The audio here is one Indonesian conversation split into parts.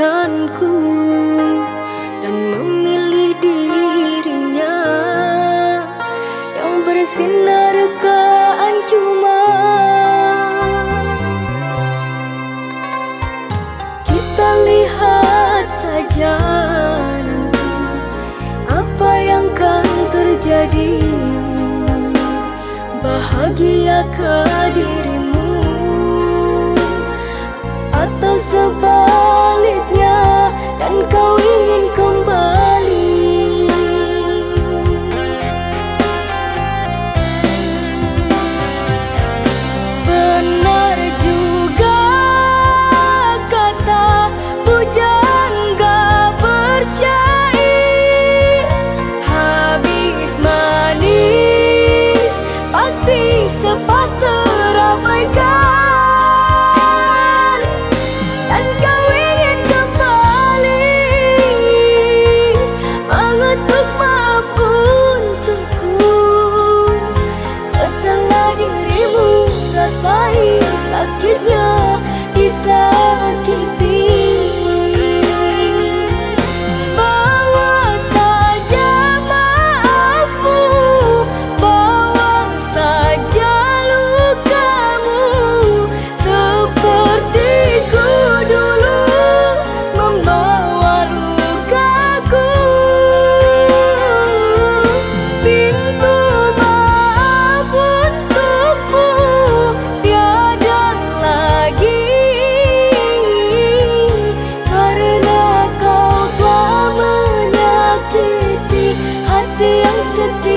meninggalkanku dan memilih dirinya. Yang bersinar keancuman kita lihat saja nanti apa yang akan terjadi. Bahagia ke dirimu? Atau sebab sakitnya hati yang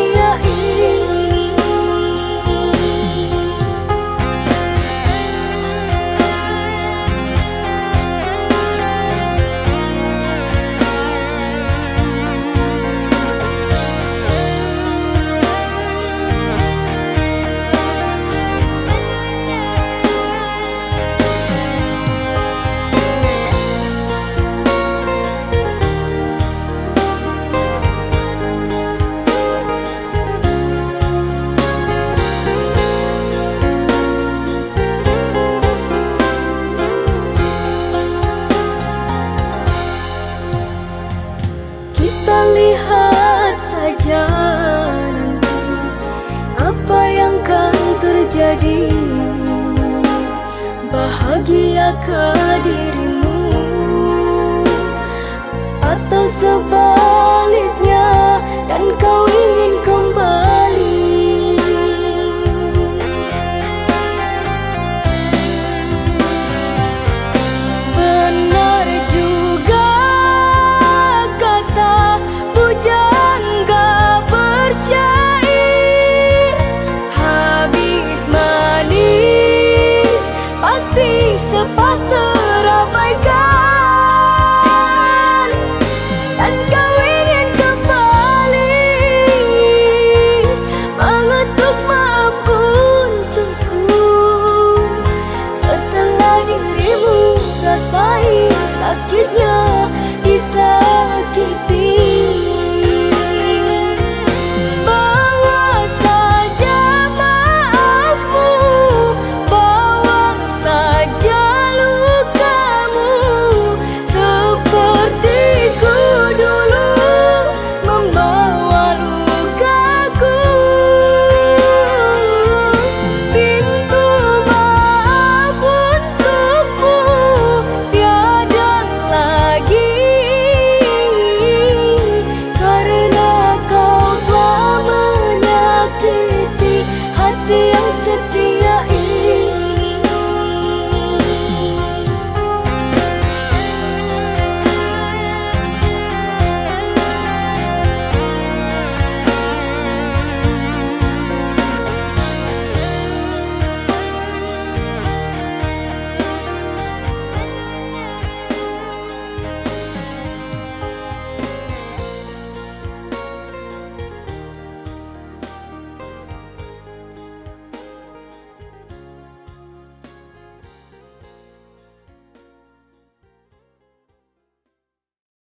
terjadi Bahagia ke dirimu? Atau sebab